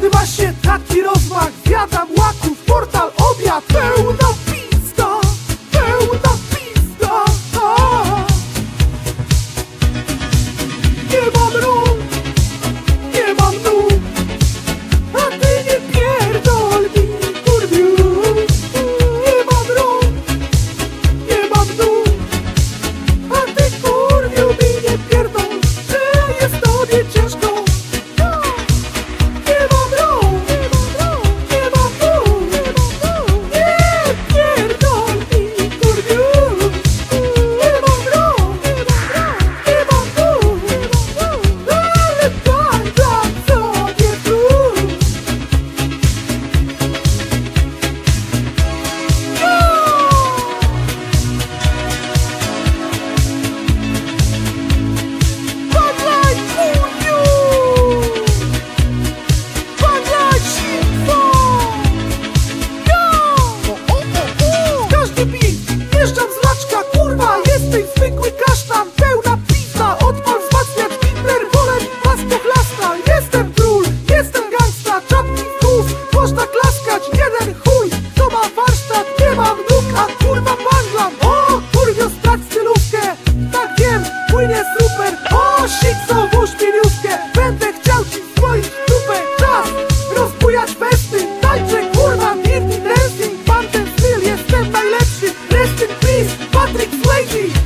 Wtedy właśnie taki rozmach Wiadam łaków, portal, obiad. flaky.